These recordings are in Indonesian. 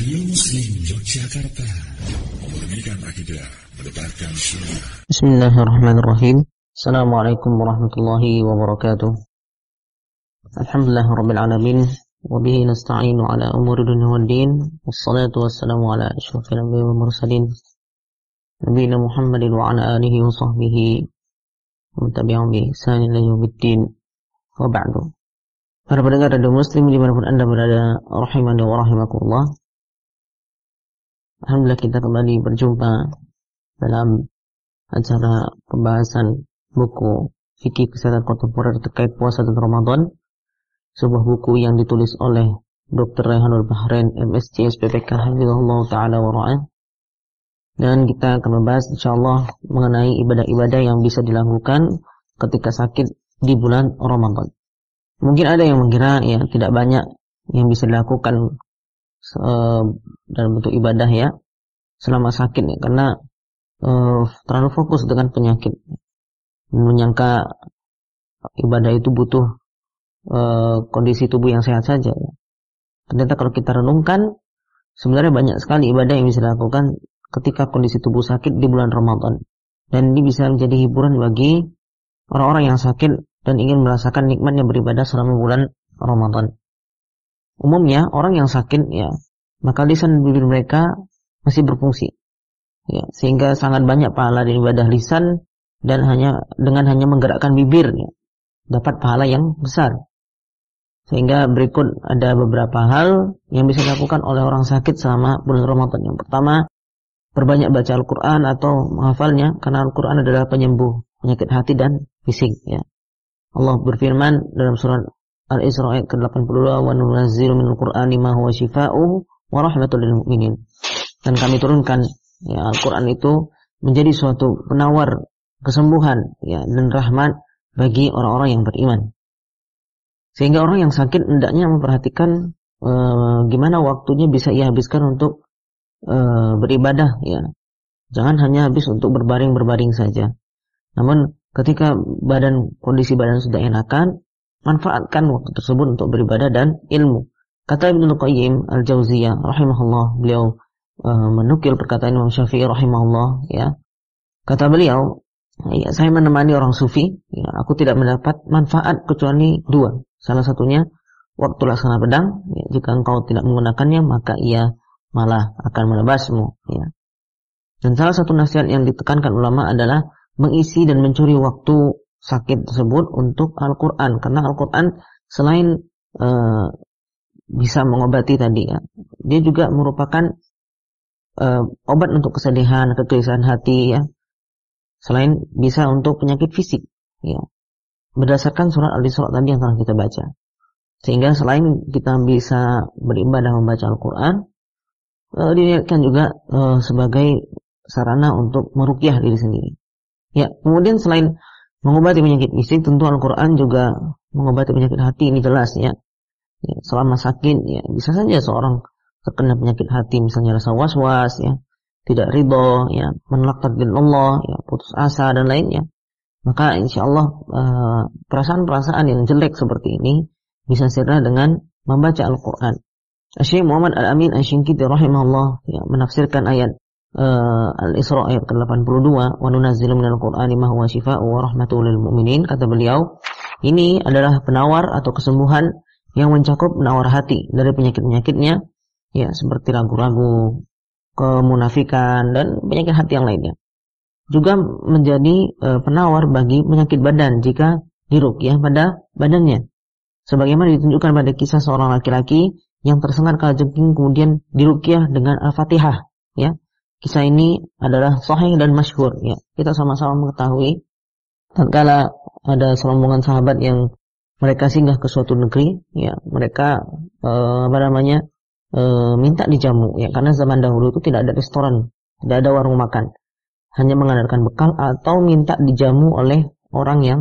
Radio Muslim Yogyakarta Memurnikan akidah Mendebarkan sunnah Bismillahirrahmanirrahim. Assalamualaikum warahmatullahi wabarakatuh. Alhamdulillah Rabbil Alamin Wabihi nasta'inu ala umuri dunia wal din. Wassalatu wassalamu ala ashrafil anbiya wal mursalin. Nabi Muhammadin wa ala alihi wa sahbihi Wa tabi'un bi ihsan ila yaumiddin Wa ba'du. Para pendengar radio muslim di mana pun anda berada Rahimani wa rahimakumullah Alhamdulillah kita kembali berjumpa Dalam acara pembahasan buku Fikih Kesehatan Kontemporer terkait puasa dan Ramadan Sebuah buku yang ditulis oleh Dr. Rehanul Bahrain MSc SPPK Hafizahullah Ta'ala wa Ra'ah dan kita akan membahas insyaAllah mengenai ibadah-ibadah yang bisa dilakukan ketika sakit di bulan Ramadan. Mungkin ada yang mengira ya tidak banyak yang bisa dilakukan dalam bentuk ibadah ya selama sakit ya karena uh, terlalu fokus dengan penyakit menyangka ibadah itu butuh uh, kondisi tubuh yang sehat saja ya. ternyata kalau kita renungkan sebenarnya banyak sekali ibadah yang bisa dilakukan ketika kondisi tubuh sakit di bulan Ramadan dan ini bisa menjadi hiburan bagi orang-orang yang sakit dan ingin merasakan nikmatnya beribadah selama bulan Ramadan. Umumnya orang yang sakit ya, maka lisan bibir mereka masih berfungsi. Ya, sehingga sangat banyak pahala dari ibadah lisan dan hanya dengan hanya menggerakkan bibir ya, dapat pahala yang besar. Sehingga berikut ada beberapa hal yang bisa dilakukan oleh orang sakit selama bulan Ramadan. Yang pertama, perbanyak baca Al-Quran atau menghafalnya karena Al-Quran adalah penyembuh penyakit hati dan fisik ya. Allah berfirman dalam surat Al-Isra ayat ke-82 wa nunazzilu minal qur'ani ma huwa syifaa'u wa rahmatul lil mu'minin. Dan kami turunkan ya Al-Qur'an itu menjadi suatu penawar kesembuhan ya dan rahmat bagi orang-orang yang beriman. Sehingga orang yang sakit hendaknya memperhatikan e, gimana waktunya bisa ia habiskan untuk e, beribadah ya. Jangan hanya habis untuk berbaring-berbaring saja. Namun ketika badan kondisi badan sudah enakan, manfaatkan waktu tersebut untuk beribadah dan ilmu. Kata Ibnu Qayyim Al-Jauziyah rahimahullah, beliau uh, menukil perkataan Imam Syafi'i rahimahullah ya. Kata beliau, ya, saya menemani orang sufi, ya, aku tidak mendapat manfaat kecuali dua. Salah satunya waktu laksana pedang, ya, jika engkau tidak menggunakannya maka ia malah akan menebasmu, ya. Dan salah satu nasihat yang ditekankan ulama adalah mengisi dan mencuri waktu sakit tersebut untuk Al-Quran. Karena Al-Quran selain uh, bisa mengobati tadi ya dia juga merupakan uh, obat untuk kesedihan kegelisahan hati ya. Selain bisa untuk penyakit fisik ya. Berdasarkan surat Al-Isra tadi yang telah kita baca. Sehingga selain kita bisa beribadah membaca Al-Quran uh, diniatkan juga uh, sebagai sarana untuk merukyah diri sendiri. Ya, kemudian selain mengobati penyakit fisik, tentu Al-Quran juga mengobati penyakit hati ini jelas ya. ya selama sakit, ya bisa saja seorang terkena penyakit hati, misalnya rasa was-was, ya, tidak ridho, ya, menolak takdir Allah, ya, putus asa dan lainnya. Maka insya Allah eh, perasaan-perasaan yang jelek seperti ini bisa sirna dengan membaca Al-Quran. Syekh Muhammad Al-Amin Asyinkiti rahimahullah ya, menafsirkan ayat uh, Al-Isra ayat ke-82 wa nunazzilu minal qur'ani ma huwa syifaa'u wa rahmatul lil mu'minin. Kata beliau ini adalah penawar atau kesembuhan yang mencakup penawar hati dari penyakit-penyakitnya ya seperti ragu-ragu kemunafikan dan penyakit hati yang lainnya. Juga menjadi uh, penawar bagi penyakit badan jika dirukyah pada badannya. Sebagaimana ditunjukkan pada kisah seorang laki-laki yang tersengat kalajengking kemudian dirukyah dengan Al-Fatihah ya Kisah ini adalah sahih dan masyhur ya. Kita sama-sama mengetahui tatkala ada serombongan sahabat yang mereka singgah ke suatu negeri ya, mereka eh, apa namanya? eh, minta dijamu ya karena zaman dahulu itu tidak ada restoran, tidak ada warung makan. Hanya mengandalkan bekal atau minta dijamu oleh orang yang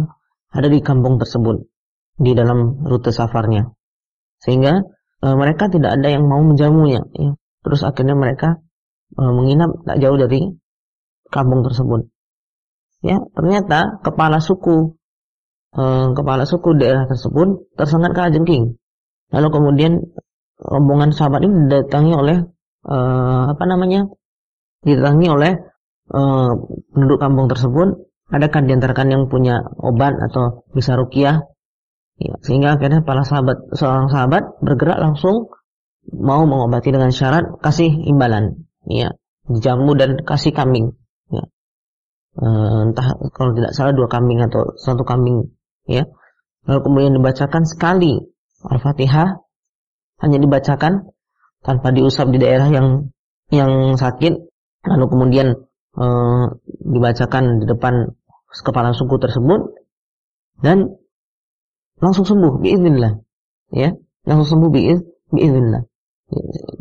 ada di kampung tersebut di dalam rute safarnya. Sehingga e, mereka tidak ada yang mau menjamunya ya. Terus akhirnya mereka menginap tak jauh dari kampung tersebut. Ya, ternyata kepala suku eh, kepala suku daerah tersebut tersengat jengking. Lalu kemudian rombongan sahabat ini didatangi oleh uh, apa namanya didatangi oleh uh, penduduk kampung tersebut adakah di antara yang punya obat atau bisa rukiah ya, sehingga akhirnya para sahabat seorang sahabat bergerak langsung mau mengobati dengan syarat kasih imbalan ya jamu dan kasih kambing. Ya. uh, entah kalau tidak salah dua kambing atau satu kambing ya. Lalu kemudian dibacakan sekali al-fatihah hanya dibacakan tanpa diusap di daerah yang yang sakit. Lalu kemudian e, dibacakan di depan kepala suku tersebut dan langsung sembuh biiznillah. Ya langsung sembuh biiznillah.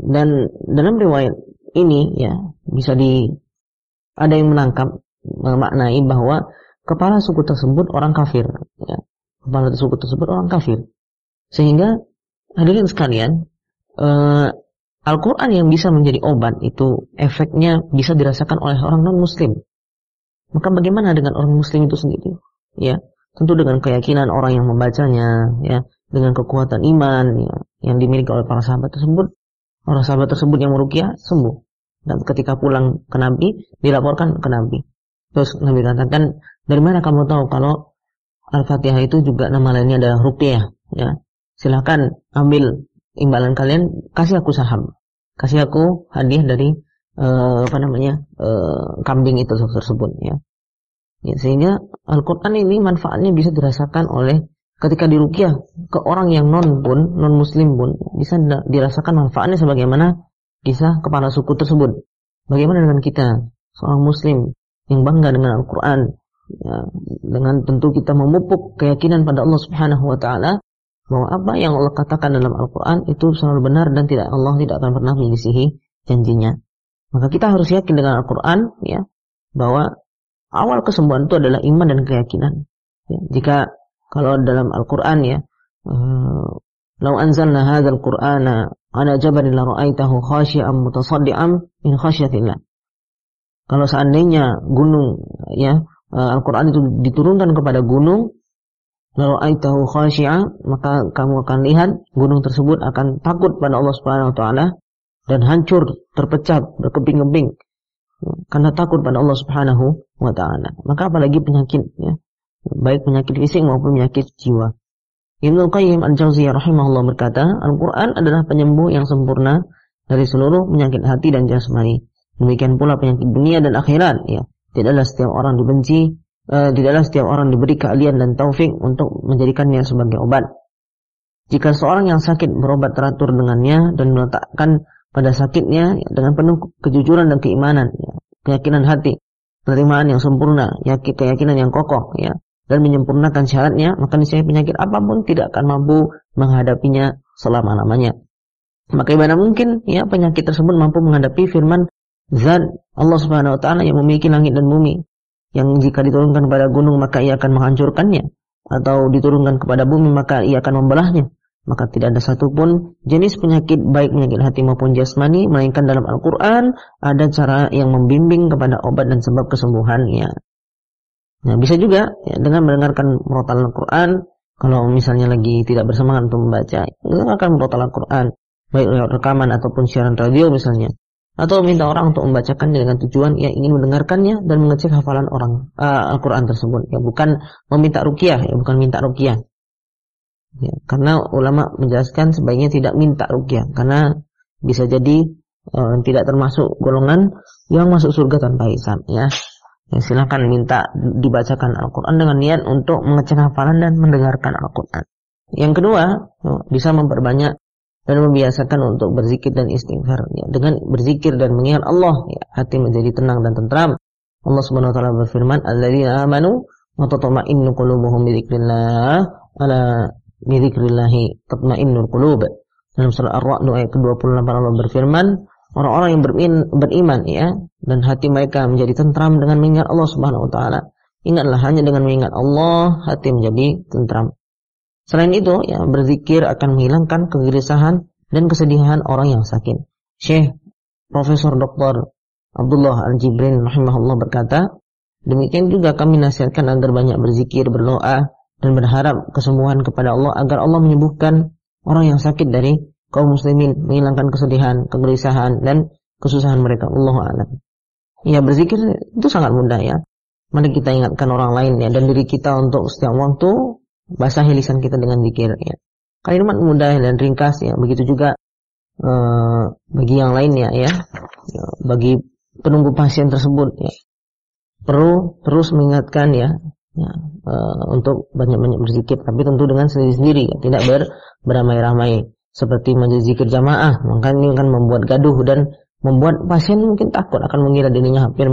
Dan dalam riwayat ini ya bisa di ada yang menangkap memaknai bahwa kepala suku tersebut orang kafir ya kepala suku tersebut orang kafir sehingga hadirin sekalian uh, Al-Quran yang bisa menjadi obat itu efeknya bisa dirasakan oleh orang non-muslim. Maka bagaimana dengan orang muslim itu sendiri? Ya, tentu dengan keyakinan orang yang membacanya, ya, dengan kekuatan iman ya, yang dimiliki oleh para sahabat tersebut, orang sahabat tersebut yang merukyah sembuh. Dan ketika pulang ke Nabi, dilaporkan ke Nabi. Terus Nabi katakan, dari mana kamu tahu kalau Al-Fatihah itu juga nama lainnya adalah rukyah? Ya, silahkan ambil imbalan kalian, kasih aku saham kasih aku hadiah dari uh, apa namanya uh, kambing itu tersebut ya. ya sehingga Al-Quran ini manfaatnya bisa dirasakan oleh ketika dirukyah ke orang yang non pun non muslim pun bisa dirasakan manfaatnya sebagaimana kisah kepala suku tersebut. Bagaimana dengan kita seorang muslim yang bangga dengan Al-Quran ya, dengan tentu kita memupuk keyakinan pada Allah Subhanahu wa taala bahwa apa yang Allah katakan dalam Al-Quran itu selalu benar dan tidak Allah tidak akan pernah menyisihi janjinya. Maka kita harus yakin dengan Al-Quran ya bahwa awal kesembuhan itu adalah iman dan keyakinan. Ya, jika kalau dalam Al-Quran ya, uh, "Lau anzalna hadzal Qur'ana ala jabalin la ra'aitahu khashi'an mutasaddian min khasyatillah." Kalau seandainya gunung ya uh, Al-Quran itu diturunkan kepada gunung lalu aitahu khashi'a maka kamu akan lihat gunung tersebut akan takut pada Allah Subhanahu wa taala dan hancur, terpecah, berkeping-keping karena takut pada Allah Subhanahu wa taala. Maka apalagi penyakit ya. Baik penyakit fisik maupun penyakit jiwa. Ibnu Qayyim Al-Jauziyah rahimahullah berkata, Al-Qur'an adalah penyembuh yang sempurna dari seluruh penyakit hati dan jasmani. Demikian pula penyakit dunia dan akhirat ya. Tidaklah setiap orang dibenci uh, tidaklah setiap orang diberi keahlian dan taufik untuk menjadikannya sebagai obat. Jika seorang yang sakit berobat teratur dengannya dan meletakkan pada sakitnya ya, dengan penuh kejujuran dan keimanan, ya, keyakinan hati, penerimaan yang sempurna, ya, keyakinan yang kokoh, ya, dan menyempurnakan syaratnya, maka niscaya penyakit apa pun tidak akan mampu menghadapinya selama-lamanya. Maka ibadah mungkin ya penyakit tersebut mampu menghadapi firman Zat Allah Subhanahu wa taala yang memiliki langit dan bumi yang jika diturunkan kepada gunung maka ia akan menghancurkannya atau diturunkan kepada bumi maka ia akan membelahnya maka tidak ada satupun jenis penyakit baik penyakit hati maupun jasmani melainkan dalam Al-Qur'an ada cara yang membimbing kepada obat dan sebab kesembuhannya. Nah, bisa juga ya, dengan mendengarkan murotal Al-Qur'an. Kalau misalnya lagi tidak bersemangat untuk membaca, dengarkan murotal Al-Qur'an. Baik lewat rekaman ataupun siaran radio misalnya. Atau minta orang untuk membacakannya dengan tujuan yang ingin mendengarkannya dan mengecek hafalan orang uh, Al-Qur'an tersebut. Ya bukan meminta ruqyah ya bukan minta ruqyah ya, karena ulama menjelaskan sebaiknya tidak minta ruqyah karena bisa jadi uh, tidak termasuk golongan yang masuk surga tanpa hisab ya ya silakan minta dibacakan Al-Qur'an dengan niat untuk mengecek hafalan dan mendengarkan Al-Qur'an. Yang kedua bisa memperbanyak dan membiasakan untuk berzikir dan istighfar. Ya. dengan berzikir dan mengingat Allah ya, hati menjadi tenang dan tentram Allah Subhanahu wa taala berfirman alladzina amanu wa tatma'innu qulubuhum bi dzikrillah ala bi dzikrillah tatma'innul qulub. Dalam surah Ar-Ra'd ayat ke-28 Allah berfirman orang-orang yang beriman, ya dan hati mereka menjadi tentram dengan mengingat Allah Subhanahu wa taala ingatlah hanya dengan mengingat Allah hati menjadi tentram Selain itu, ya berzikir akan menghilangkan kegelisahan dan kesedihan orang yang sakit. Syekh Profesor Dr. Abdullah Al-Jibrin rahimahullah berkata, demikian juga kami nasihatkan agar banyak berzikir, berdoa dan berharap kesembuhan kepada Allah agar Allah menyembuhkan orang yang sakit dari kaum muslimin, menghilangkan kesedihan, kegelisahan dan kesusahan mereka. Allah alam. Ya berzikir itu sangat mudah ya. Mari kita ingatkan orang lain ya dan diri kita untuk setiap waktu basahi lisan kita dengan zikir ya. Kalimat mudah dan ringkas ya. Begitu juga uh, bagi yang lainnya ya. ya. Bagi penunggu pasien tersebut ya. Perlu terus mengingatkan ya ya, uh, untuk banyak-banyak berzikir tapi tentu dengan sendiri-sendiri ya, tidak ber, beramai-ramai seperti majelis zikir jamaah maka ini akan membuat gaduh dan membuat pasien mungkin takut akan mengira dirinya hampir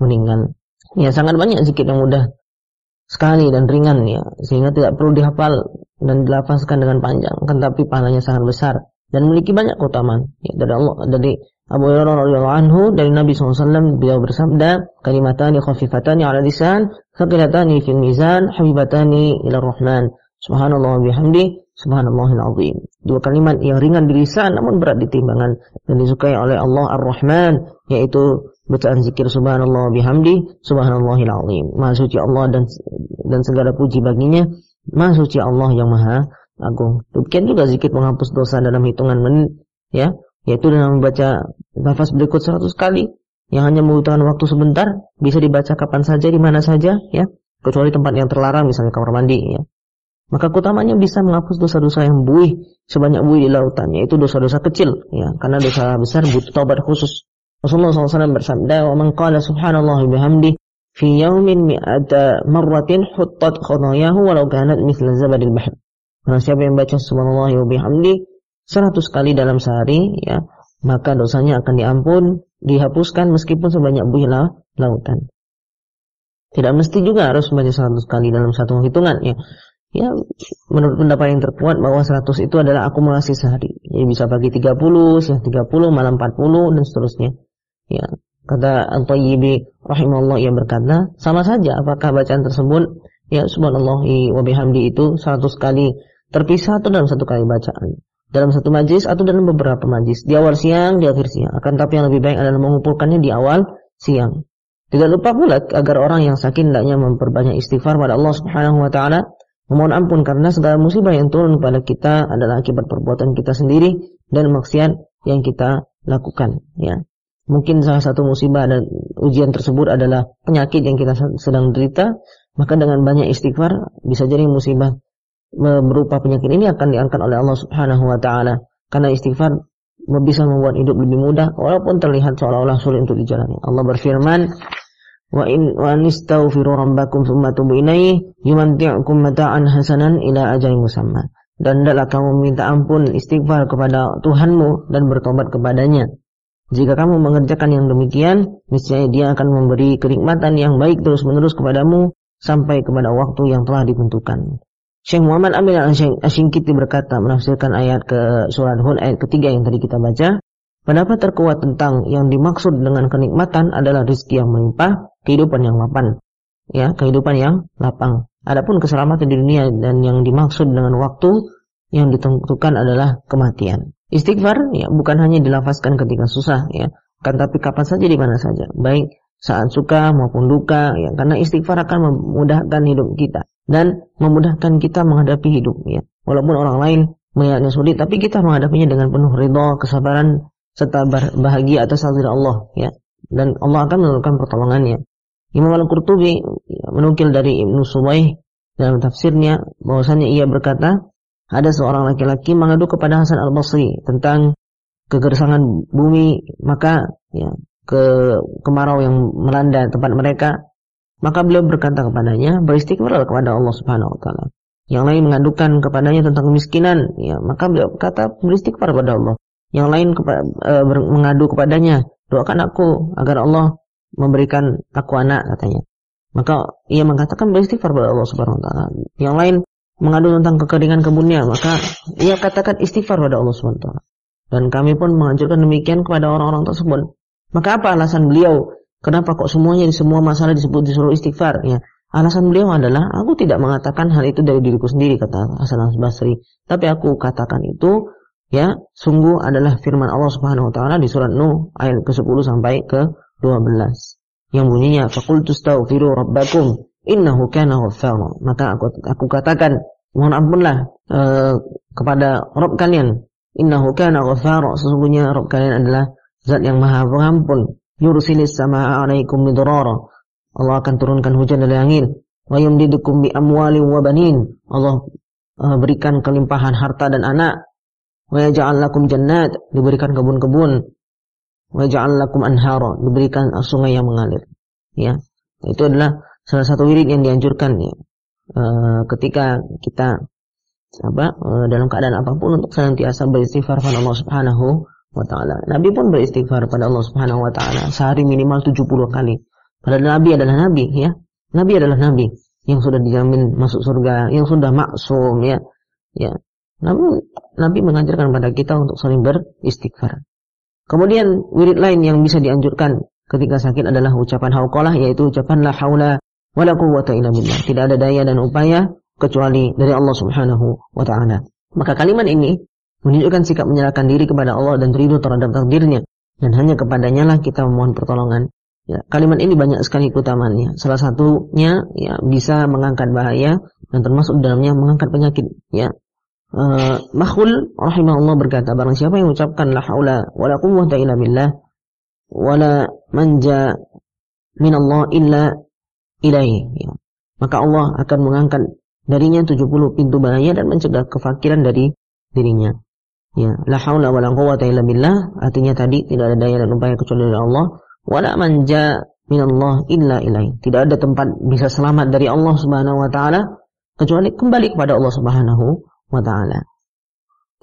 meninggal. Ya sangat banyak zikir yang mudah sekali dan ringan ya. Sehingga tidak perlu dihafal dan dilafazkan dengan panjang kan tapi pahalanya sangat besar dan memiliki banyak keutamaan. Ya, dari Allah dari Abu Hurairah radhiyallahu anhu dari Nabi SAW beliau bersabda kalimatani khafifatani ala lisan thaqilatani fil mizan habibatani ila rahman. Subhanallah bihamdi subhanallahil azim dua kalimat yang ringan di lisan namun berat di timbangan dan disukai oleh Allah Ar-Rahman yaitu bacaan zikir subhanallah bihamdi subhanallahil azim. Maha suci Allah dan dan segala puji baginya. Maha suci Allah yang maha agung. Demikian juga zikir menghapus dosa dalam hitungan menit ya, yaitu dengan membaca nafas berikut 100 kali yang hanya membutuhkan waktu sebentar, bisa dibaca kapan saja di mana saja ya, kecuali tempat yang terlarang misalnya kamar mandi ya. Maka keutamanya bisa menghapus dosa-dosa yang buih sebanyak buih di lautan, yaitu dosa-dosa kecil ya, karena dosa besar butuh taubat khusus. Rasulullah SAW bersabda, "Wa man qala subhanallah bihamdi fi yawmin mi'ata marratin huttat khatayahu walau kanat mithla zabadil bahr." Karena siapa yang baca subhanallah wa bihamdi 100 kali dalam sehari, ya, maka dosanya akan diampun, dihapuskan meskipun sebanyak buih lautan. Tidak mesti juga harus membaca 100 kali dalam satu hitungan, ya. Ya, menurut pendapat yang terkuat bahwa 100 itu adalah akumulasi sehari. Jadi bisa bagi 30, siang 30, malam 40 dan seterusnya. Ya, kata Al-Tayyibi rahimahullah yang berkata, sama saja apakah bacaan tersebut ya subhanallah wa bihamdi itu 100 kali terpisah atau dalam satu kali bacaan. Dalam satu majlis atau dalam beberapa majlis. Di awal siang, di akhir siang. Akan tapi yang lebih baik adalah mengumpulkannya di awal siang. Tidak lupa pula agar orang yang sakit hendaknya memperbanyak istighfar pada Allah Subhanahu wa taala, memohon ampun karena segala musibah yang turun kepada kita adalah akibat perbuatan kita sendiri dan maksiat yang kita lakukan, ya. Mungkin salah satu musibah dan ujian tersebut adalah penyakit yang kita sedang derita, maka dengan banyak istighfar bisa jadi musibah berupa penyakit ini akan diangkat oleh Allah Subhanahu wa taala. Karena istighfar bisa membuat hidup lebih mudah walaupun terlihat seolah-olah sulit untuk dijalani. Allah berfirman, "Wa in wa anistaghfiru rabbakum tsumma tubu ilaihi yumanti'ukum mata'an hasanan ila ajalin musamma." Dan hendaklah kamu minta ampun istighfar kepada Tuhanmu dan bertobat kepadanya jika kamu mengerjakan yang demikian, niscaya dia akan memberi kenikmatan yang baik terus-menerus kepadamu sampai kepada waktu yang telah ditentukan. Syekh Muhammad Amin Al-Ashingkiti berkata menafsirkan ayat ke surat Hud ayat ketiga yang tadi kita baca. Pendapat terkuat tentang yang dimaksud dengan kenikmatan adalah rizki yang melimpah, kehidupan yang lapang. Ya, kehidupan yang lapang. Adapun keselamatan di dunia dan yang dimaksud dengan waktu yang ditentukan adalah kematian. Istighfar ya bukan hanya dilafazkan ketika susah ya, kan tapi kapan saja di mana saja, baik saat suka maupun duka ya karena istighfar akan memudahkan hidup kita dan memudahkan kita menghadapi hidup ya. Walaupun orang lain melihatnya sulit tapi kita menghadapinya dengan penuh ridha, kesabaran serta bahagia atas takdir Allah ya. Dan Allah akan menurunkan pertolongannya. Imam Al-Qurtubi ya, menukil dari Ibnu Subaih dalam tafsirnya bahwasanya ia berkata ada seorang laki-laki mengadu kepada Hasan al-Basri tentang kegersangan bumi, maka ya, ke kemarau yang melanda tempat mereka, maka beliau berkata kepadanya, beristighfarlah kepada Allah Subhanahu wa taala. Yang lain mengadukan kepadanya tentang kemiskinan, ya, maka beliau berkata beristighfar kepada Allah. Yang lain e, mengadu kepadanya, doakan aku agar Allah memberikan aku anak katanya. Maka ia mengatakan beristighfar kepada Allah Subhanahu wa taala. Yang lain mengadu tentang kekeringan kebunnya, maka ia katakan istighfar pada Allah SWT. Dan kami pun menganjurkan demikian kepada orang-orang tersebut. Maka apa alasan beliau? Kenapa kok semuanya di semua masalah disebut disuruh istighfar? Ya, alasan beliau adalah aku tidak mengatakan hal itu dari diriku sendiri kata Hasan Basri, tapi aku katakan itu ya sungguh adalah firman Allah Subhanahu wa taala di surat Nuh ayat ke-10 sampai ke-12 yang bunyinya faqultu rabbakum innahu kana ghaffara. Maka aku aku katakan, mohon ampunlah uh, kepada Rabb kalian. Innahu kana ghafara. Sesungguhnya Rabb kalian adalah zat yang maha pengampun. Yursilis sama alaikum midrara. Allah akan turunkan hujan dari langit. Wa yumdidukum bi amwali wa banin. Allah uh, berikan kelimpahan harta dan anak. Wa lakum jannat. Diberikan kebun-kebun. Wa yaj'al lakum anhara. Diberikan sungai yang mengalir. Ya. Itu adalah salah satu wirid yang dianjurkan ya. Uh, ketika kita apa uh, dalam keadaan apa pun untuk senantiasa beristighfar pada Allah Subhanahu wa taala. Nabi pun beristighfar pada Allah Subhanahu wa taala sehari minimal 70 kali. Padahal Nabi adalah Nabi ya. Nabi adalah Nabi yang sudah dijamin masuk surga, yang sudah maksum ya. Ya. Namun Nabi mengajarkan pada kita untuk saling beristighfar. Kemudian wirid lain yang bisa dianjurkan ketika sakit adalah ucapan hauqalah yaitu ucapan la haula wala quwwata illa billah. Tidak ada daya dan upaya kecuali dari Allah Subhanahu wa taala. Maka kalimat ini menunjukkan sikap menyerahkan diri kepada Allah dan ridho terhadap takdirnya dan hanya kepadanya lah kita memohon pertolongan Ya, kalimat ini banyak sekali keutamaannya. Salah satunya ya bisa mengangkat bahaya dan termasuk dalamnya mengangkat penyakit. Ya, uh, Makhul rahimahullah berkata, barang siapa yang mengucapkan la haula wala quwwata illa billah wala manja min Allah illa ilaihi. Ya. Maka Allah akan mengangkat darinya 70 pintu bahaya dan mencegah kefakiran dari dirinya. Ya, la haula wala quwwata illa billah artinya tadi tidak ada daya dan upaya kecuali dari Allah wala manja minallah illa ilaih. Tidak ada tempat bisa selamat dari Allah Subhanahu wa taala kecuali kembali kepada Allah Subhanahu wa taala.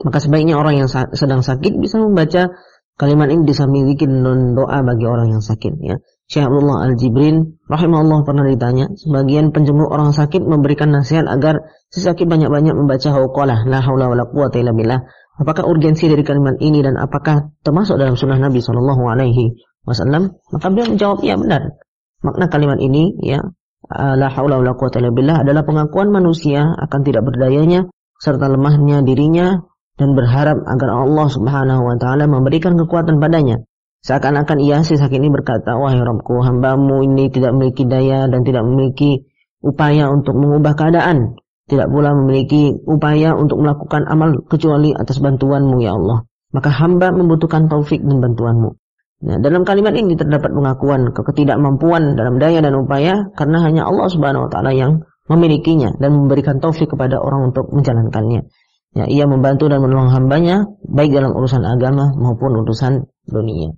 Maka sebaiknya orang yang sedang sakit bisa membaca kalimat ini di samping zikir dan doa bagi orang yang sakit ya. Syekh Abdullah Al-Jibrin rahimahullah pernah ditanya, sebagian penjenguk orang sakit memberikan nasihat agar si sakit banyak-banyak membaca hauqalah la haula wala quwata illa billah. Apakah urgensi dari kalimat ini dan apakah termasuk dalam sunnah Nabi sallallahu alaihi wasallam? Maka beliau menjawab, ya benar. Makna kalimat ini ya la haula wala quwata illa billah adalah pengakuan manusia akan tidak berdayanya serta lemahnya dirinya dan berharap agar Allah Subhanahu wa taala memberikan kekuatan padanya. Seakan-akan ia si sakit ini berkata, "Wahai Rabbku, hambamu ini tidak memiliki daya dan tidak memiliki upaya untuk mengubah keadaan, tidak pula memiliki upaya untuk melakukan amal kecuali atas bantuanmu ya Allah. Maka hamba membutuhkan taufik dan bantuanmu." Nah, dalam kalimat ini terdapat pengakuan ketidakmampuan dalam daya dan upaya karena hanya Allah Subhanahu wa taala yang memilikinya dan memberikan taufik kepada orang untuk menjalankannya. Ya, ia membantu dan menolong hambanya baik dalam urusan agama maupun urusan dunia.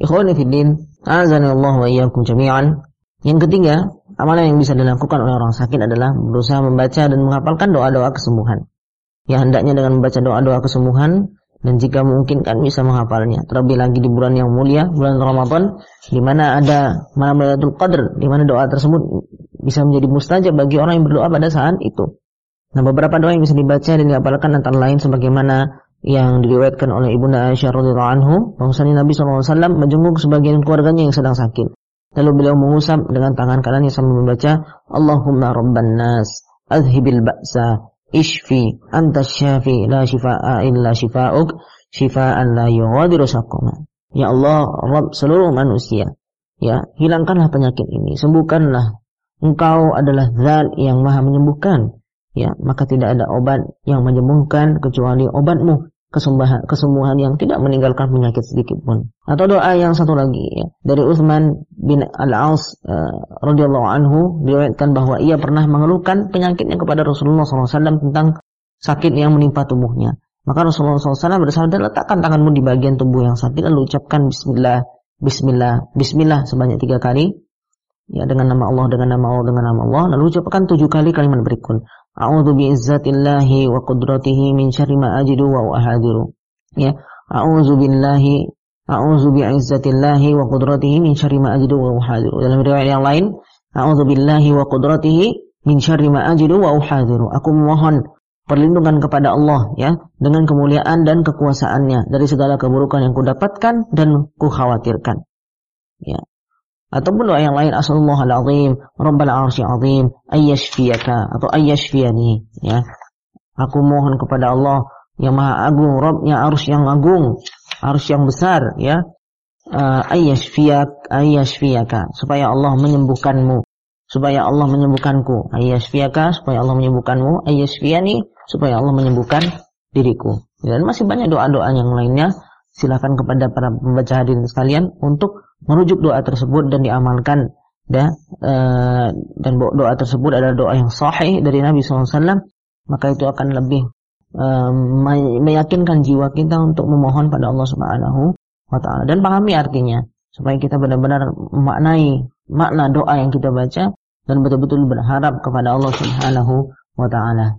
Ikhwani iyyakum jami'an. Yang ketiga, amalan yang bisa dilakukan oleh orang sakit adalah berusaha membaca dan menghafalkan doa-doa kesembuhan. Ya hendaknya dengan membaca doa-doa kesembuhan dan jika mungkin kan bisa menghafalnya. Terlebih lagi di bulan yang mulia, bulan Ramadan, di mana ada malam Lailatul Qadar, di mana doa tersebut bisa menjadi mustajab bagi orang yang berdoa pada saat itu. Nah, beberapa doa yang bisa dibaca dan dihafalkan antara lain sebagaimana yang diriwayatkan oleh Ibunda Aisyah radhiyallahu anhu bahwasanya Nabi SAW menjenguk sebagian keluarganya yang sedang sakit. Lalu beliau mengusap dengan tangan kanannya sambil membaca Allahumma rabban nas azhibil ba'sa Ishfi anta syafi la shifa'a illa shifa'uk shifa'an la yughadiru saqama. Ya Allah, Rabb seluruh manusia. Ya, hilangkanlah penyakit ini, sembuhkanlah. Engkau adalah zat yang maha menyembuhkan. Ya, maka tidak ada obat yang menyembuhkan kecuali obatmu kesembuhan, kesembuhan yang tidak meninggalkan penyakit sedikit pun. Atau doa yang satu lagi ya, dari Utsman bin Al-Aus uh, radhiyallahu anhu diriwayatkan bahwa ia pernah mengeluhkan penyakitnya kepada Rasulullah SAW tentang sakit yang menimpa tubuhnya. Maka Rasulullah SAW bersabda letakkan tanganmu di bagian tubuh yang sakit lalu ucapkan Bismillah, Bismillah, Bismillah sebanyak tiga kali. Ya dengan nama Allah, dengan nama Allah, dengan nama Allah. Lalu ucapkan tujuh kali kalimat berikut. A'udzu bi'izzatillahi wa qudratihi min syarri ma ajidu wa uhadiru. Ya, a'udzu billahi a'udzu bi'izzatillahi wa qudratihi min syarri ma ajidu wa uhadiru. Dalam riwayat yang lain, a'udzu billahi wa qudratihi min syarri ma ajidu wa uhadiru. Aku memohon perlindungan kepada Allah ya dengan kemuliaan dan kekuasaannya dari segala keburukan yang kudapatkan dan kukhawatirkan. Ya ataupun doa yang lain asallallahu alazim rabbal arsy azim ayyashfiyaka atau ayyashfiyani ya. Aku mohon kepada Allah yang maha agung Rabbnya arus yang agung arus yang besar ya. Uh, ayyashfiyak ayyashfiyaka supaya Allah menyembuhkanmu. Supaya Allah menyembuhkanku. Ayyashfiyaka supaya Allah menyembuhkanmu. Ayyashfiyani supaya Allah menyembuhkan diriku. Dan masih banyak doa-doa yang lainnya. Silahkan kepada para pembaca hadirin sekalian untuk merujuk doa tersebut dan diamalkan. Dan, uh, dan doa tersebut adalah doa yang sahih dari Nabi SAW. Maka itu akan lebih uh, meyakinkan jiwa kita untuk memohon pada Allah Subhanahu wa taala dan pahami artinya supaya kita benar-benar memaknai makna doa yang kita baca dan betul-betul berharap kepada Allah Subhanahu wa taala.